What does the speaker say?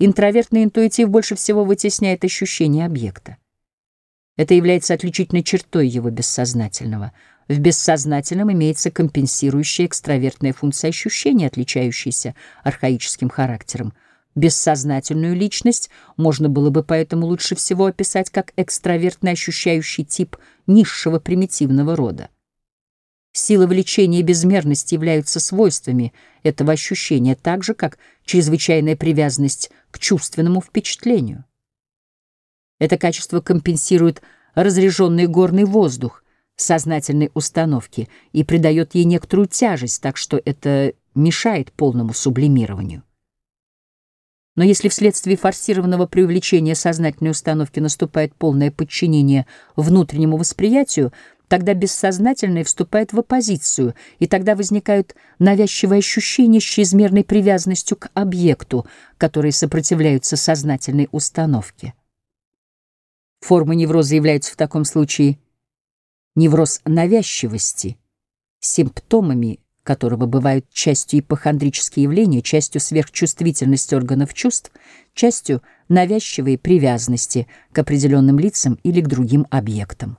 Интровертный интуитив больше всего вытесняет ощущение объекта. Это является отличительной чертой его бессознательного. В бессознательном имеется компенсирующая экстравертная функция ощущения, отличающаяся архаическим характером. Бессознательную личность можно было бы поэтому лучше всего описать как экстравертный ощущающий тип низшего примитивного рода. Сила влечения и безмерность являются свойствами этого ощущения, так же, как чрезвычайная привязанность к чувственному впечатлению. Это качество компенсирует разреженный горный воздух сознательной установки и придает ей некоторую тяжесть, так что это мешает полному сублимированию. Но если вследствие форсированного преувеличения сознательной установки наступает полное подчинение внутреннему восприятию, тогда бессознательное вступает в оппозицию, и тогда возникают навязчивые ощущения с чрезмерной привязанностью к объекту, которые сопротивляются сознательной установке. Формы невроза являются в таком случае невроз навязчивости, симптомами которого бывают частью ипохондрические явления, частью сверхчувствительность органов чувств, частью навязчивые привязанности к определенным лицам или к другим объектам.